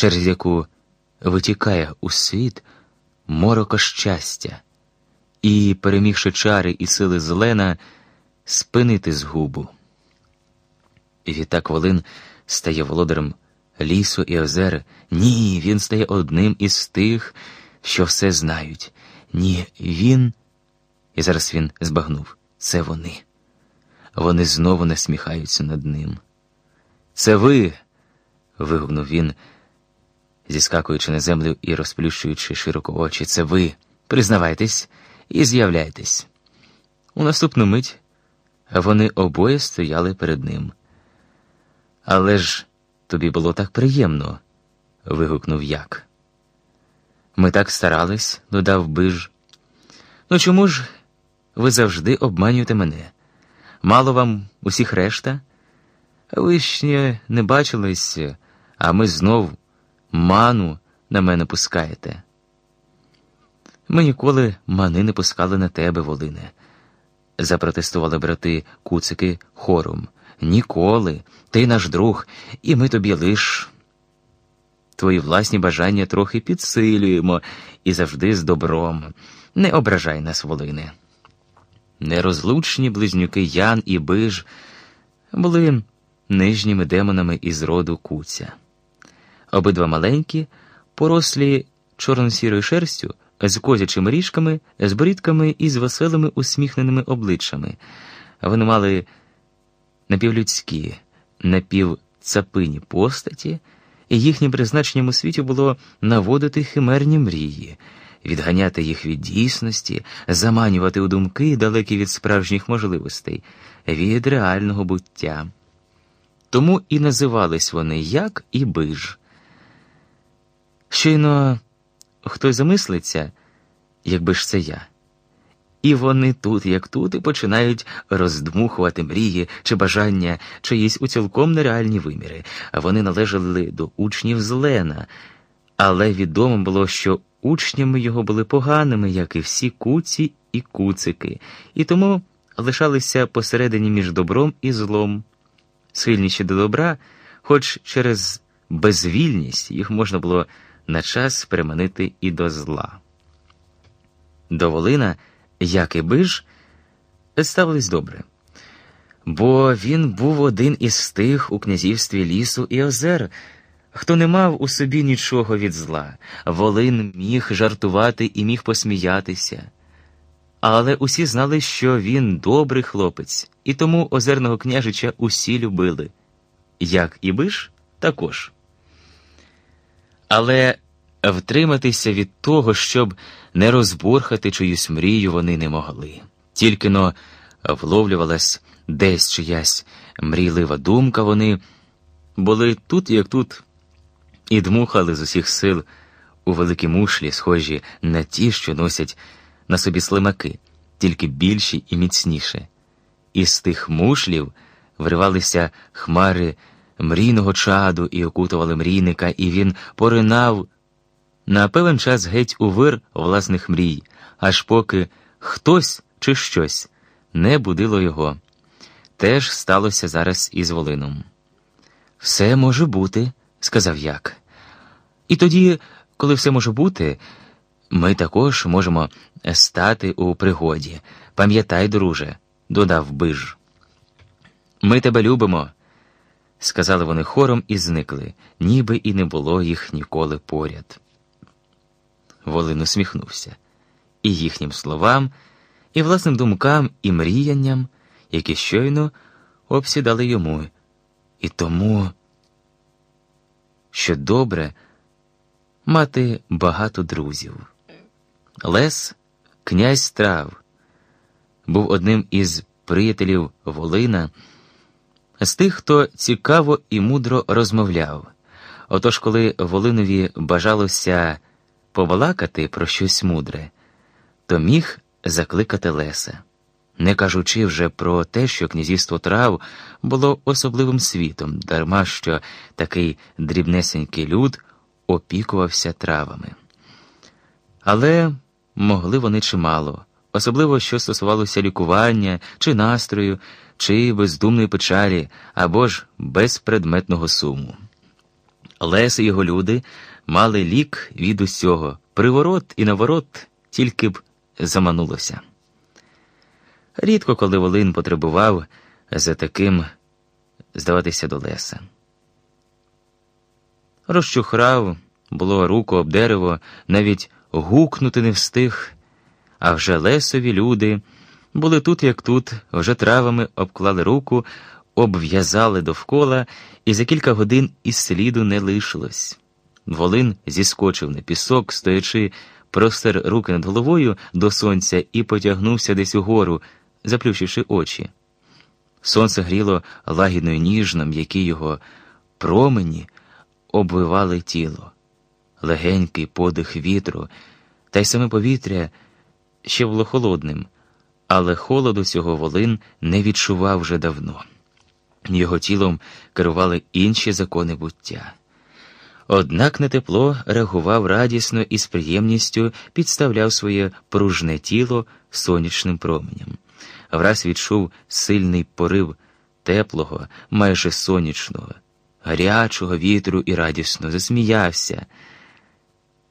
через яку витікає у світ мороко щастя, і, перемігши чари і сили злена, спинити згубу. І відтак Волин стає володарем лісу і озер. Ні, він стає одним із тих, що все знають. Ні, він. І зараз він збагнув це вони. Вони знову насміхаються над ним. Це ви. вигукнув він, зіскакуючи на землю і розплющуючи широко очі. Це ви. Признавайтесь і з'являйтесь. У наступну мить вони обоє стояли перед ним. Але ж тобі було так приємно. вигукнув як. Ми так старались, додав биж. Ну чому ж ви завжди обманюєте мене? Мало вам усіх решта? Ви ще не бачились, а ми знов ману на мене пускаєте. Ми ніколи мани не пускали на тебе, Волине, запротестували брати куцики хором. Ніколи. Ти наш друг, і ми тобі лиш. Твої власні бажання трохи підсилюємо і завжди з добром. Не ображай нас, Волине. Нерозлучні близнюки Ян і Биж були нижніми демонами із роду куця. Обидва маленькі, порослі чорно-сірою шерстю, з козячими ріжками, з борідками і з веселими усміхненими обличчями. Вони мали напівлюдські, напівцапині постаті, і їхнім призначенням у світі було наводити химерні мрії, відганяти їх від дійсності, заманювати у думки, далекі від справжніх можливостей, від реального буття. Тому і називались вони як і биж. Щойно хтось замислиться, якби ж це я. І вони тут, як тут, і починають роздмухувати мрії чи бажання чиїсь у цілком нереальні виміри. Вони належали до учнів Злена, але відомо було, що учнями його були поганими, як і всі куці і куцики, і тому лишалися посередині між добром і злом. Схильніші до добра, хоч через безвільність їх можна було на час переманити і до зла. До Волина – як і биж, ставились добре, бо він був один із тих у князівстві лісу і озер, хто не мав у собі нічого від зла, волин міг жартувати і міг посміятися. Але усі знали, що він добрий хлопець, і тому озерного княжича усі любили, як і биж, також. Але втриматися від того, щоб не розбурхати чиюсь мрію вони не могли. Тільки но вловлювалась десь чиясь мрійлива думка, вони були тут, як тут, і дмухали з усіх сил у великі мушлі, схожі на ті, що носять на собі слимаки, тільки більші і міцніші. Із тих мушлів вривалися хмари мрійного чаду і окутували мрійника, і він поринав на певен час геть у вир власних мрій, аж поки хтось чи щось не будило його. Теж сталося зараз із Волином. Все може бути, сказав як. І тоді, коли все може бути, ми також можемо стати у пригоді. Пам'ятай, друже, додав биж. Ми тебе любимо, сказали вони хором і зникли, ніби і не було їх ніколи поряд. Волин усміхнувся і їхнім словам, і власним думкам, і мріянням, які щойно обсідали йому, і тому, що добре мати багато друзів. Лес, князь Трав, був одним із приятелів Волина, з тих, хто цікаво і мудро розмовляв. Отож, коли Волинові бажалося побалакати про щось мудре, то міг закликати Леса, не кажучи вже про те, що князівство трав було особливим світом, дарма що такий дрібнесенький люд опікувався травами. Але могли вони чимало, особливо що стосувалося лікування, чи настрою, чи бездумної печалі, або ж безпредметного суму. Лес і його люди мали лік від усього, приворот і наворот тільки б заманулося. Рідко коли Волин потребував за таким здаватися до леса. Розчухрав, було руку об дерево, навіть гукнути не встиг, а вже лесові люди були тут, як тут, вже травами обклали руку, обв'язали довкола, і за кілька годин і сліду не лишилось. Волин зіскочив на пісок, стоячи, простер руки над головою до сонця і потягнувся десь угору, заплющивши очі. Сонце гріло лагідно і ніжно, м'які його промені обвивали тіло, легенький подих вітру, та й саме повітря ще було холодним, але холоду цього волин не відчував вже давно. Його тілом керували інші закони буття. Однак на тепло реагував радісно і з приємністю підставляв своє пружне тіло сонячним променям. Враз відчув сильний порив теплого, майже сонячного, гарячого вітру і радісно засміявся.